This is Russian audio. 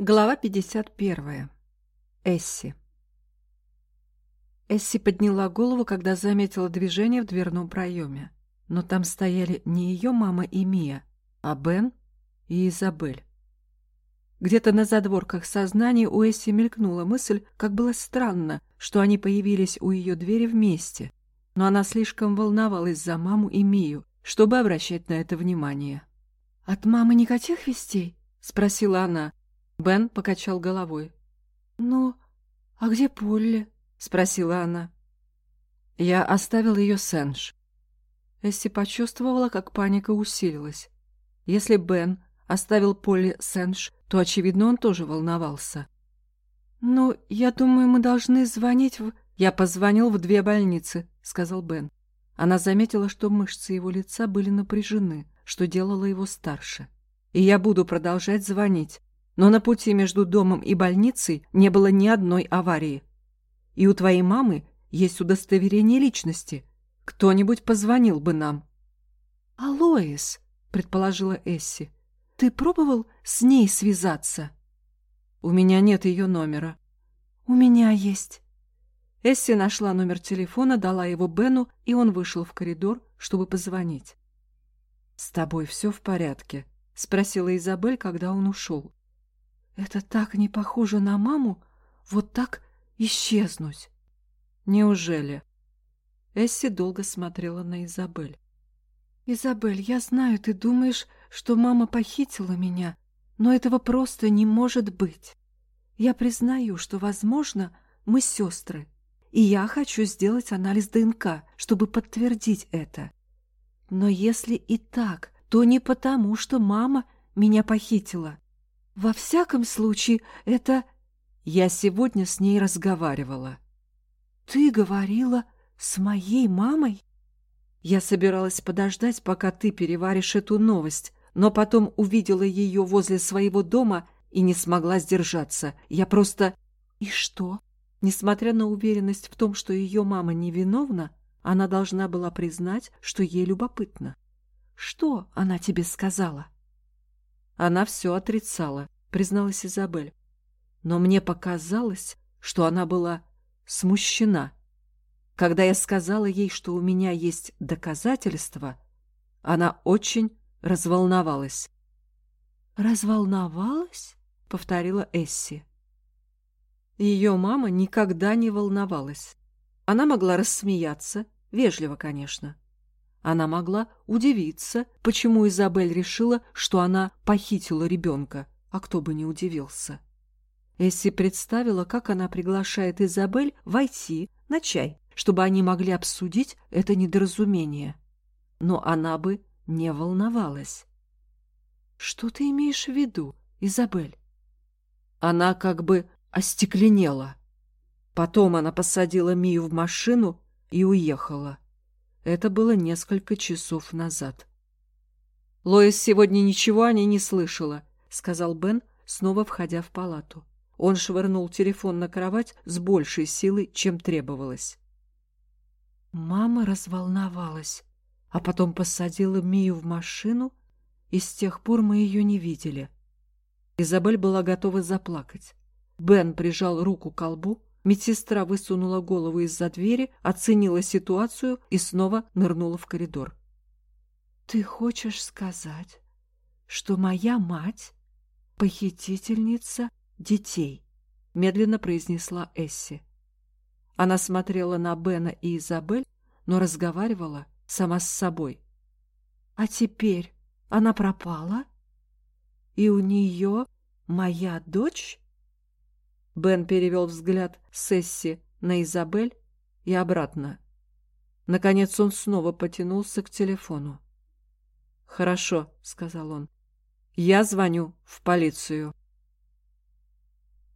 Глава 51. Эсси. Эсси подняла голову, когда заметила движение в дверном проеме. Но там стояли не ее мама и Мия, а Бен и Изабель. Где-то на задворках сознания у Эсси мелькнула мысль, как было странно, что они появились у ее двери вместе. Но она слишком волновалась за маму и Мию, чтобы обращать на это внимание. «От мамы никаких вестей?» — спросила она. Бен покачал головой. «Ну, а где Полли?» — спросила она. «Я оставил ее с Эндж». Эсси почувствовала, как паника усилилась. Если Бен оставил Полли с Эндж, то, очевидно, он тоже волновался. «Ну, я думаю, мы должны звонить в...» «Я позвонил в две больницы», — сказал Бен. Она заметила, что мышцы его лица были напряжены, что делало его старше. «И я буду продолжать звонить но на пути между домом и больницей не было ни одной аварии. И у твоей мамы есть удостоверение личности. Кто-нибудь позвонил бы нам. — Алоис, — предположила Эсси, — ты пробовал с ней связаться? — У меня нет ее номера. — У меня есть. Эсси нашла номер телефона, дала его Бену, и он вышел в коридор, чтобы позвонить. — С тобой все в порядке? — спросила Изабель, когда он ушел. Это так не похоже на маму, вот так исчезнуть. Неужели? Эсси долго смотрела на Изабель. «Изабель, я знаю, ты думаешь, что мама похитила меня, но этого просто не может быть. Я признаю, что, возможно, мы сестры, и я хочу сделать анализ ДНК, чтобы подтвердить это. Но если и так, то не потому, что мама меня похитила. Во всяком случае, это... Я сегодня с ней разговаривала. Ты говорила с моей мамой? Я собиралась подождать, пока ты переваришь эту новость, но потом увидела ее возле своего дома и не смогла сдержаться. Я просто... И что? Несмотря на уверенность в том, что ее мама невиновна, она должна была признать, что ей любопытно. Что она тебе сказала? — она все отрицала, призналась Изабель. Но мне показалось, что она была смущена. Когда я сказала ей, что у меня есть доказательства, она очень разволновалась. «Разволновалась?» — повторила Эсси. Ее мама никогда не волновалась. Она могла рассмеяться, вежливо, конечно, она могла удивиться, почему Изабель решила, что она похитила ребенка, а кто бы не удивился. Эсси представила, как она приглашает Изабель войти на чай, чтобы они могли обсудить это недоразумение. Но она бы не волновалась. «Что ты имеешь в виду, Изабель?» Она как бы остекленела. Потом она посадила Мию в машину и уехала. Это было несколько часов назад. «Лоис сегодня ничего о ней не слышала», — сказал Бен, снова входя в палату. Он швырнул телефон на кровать с большей силой, чем требовалось. Мама разволновалась, а потом посадила Мию в машину, и с тех пор мы ее не видели. Изабель была готова заплакать. Бен прижал руку к колбу, Медсестра высунула голову из-за двери, оценила ситуацию и снова нырнула в коридор. «Ты хочешь сказать, что моя мать — похитительница детей?» — медленно произнесла Эсси. Она смотрела на Бена и Изабель, но разговаривала сама с собой. «А теперь она пропала? И у нее моя дочь?» Бен перевел взгляд Сесси на Изабель и обратно. Наконец он снова потянулся к телефону. «Хорошо», — сказал он. «Я звоню в полицию».